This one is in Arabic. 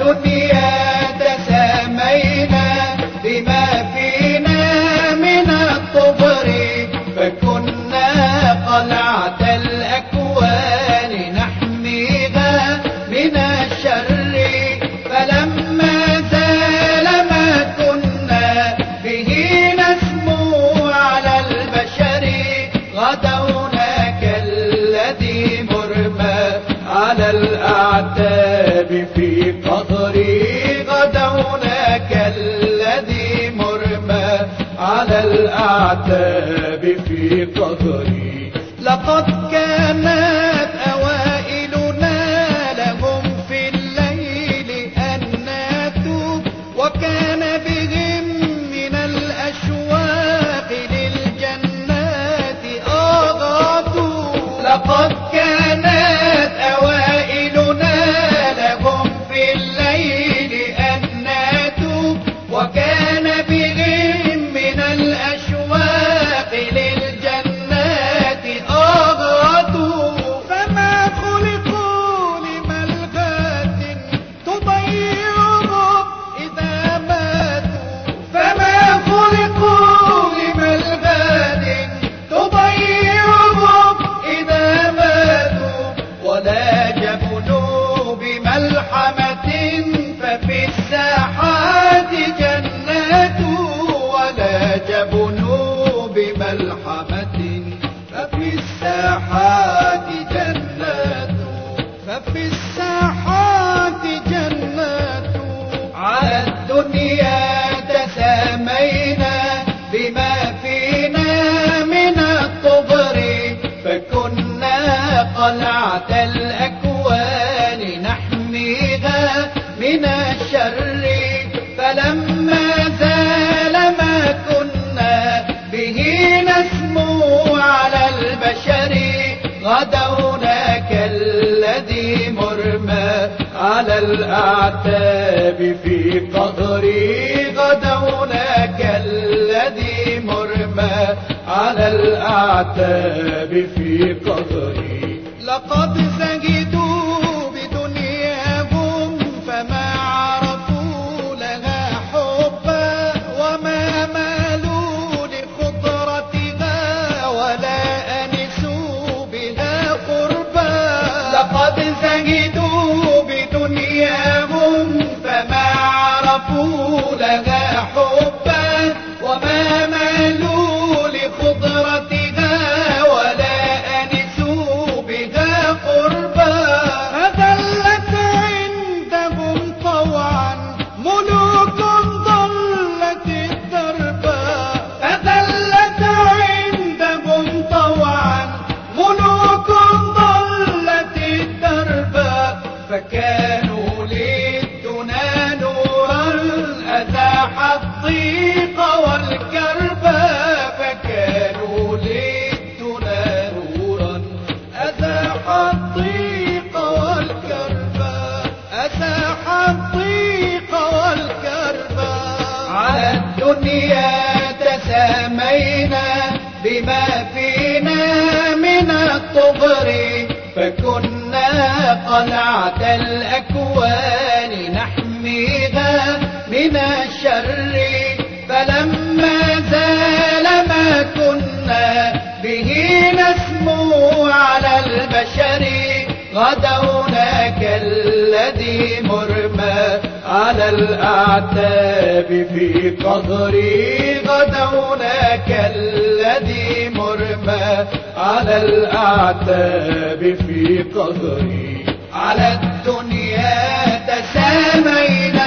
الدنيا تسامينا بما فينا من فكنا الأعتاب في قهري لقد كانت أوائلنا لهم في الليل أنات وكان جبنوا بملحمة ففي الساحات جنات ولا بملحمة ففي الساحات ففي الساحات على الدنيا تسامينا بما فينا من الطبر فكنا البشر غدونا كالذي مرمى على الأعتاب في قهري غدونا كالذي مرمى على الأعتاب في قهري لقد فكانوا للدنا نورا أزاح الضيق والكربا فكانوا للدنا نورا أزاح الضيق والكربا أزاح الضيق والكربا على الدنيا تسامينا بما فينا من الطغر فكنا قلعة الأكوان نحميها من الشر فلما زال ما كنا به نسمو على البشر. غدونا كالذي مرمى على الأعتاب في قهري غدونا كالذي ما على الأعتاب في قدري. على الدنيا تسامينا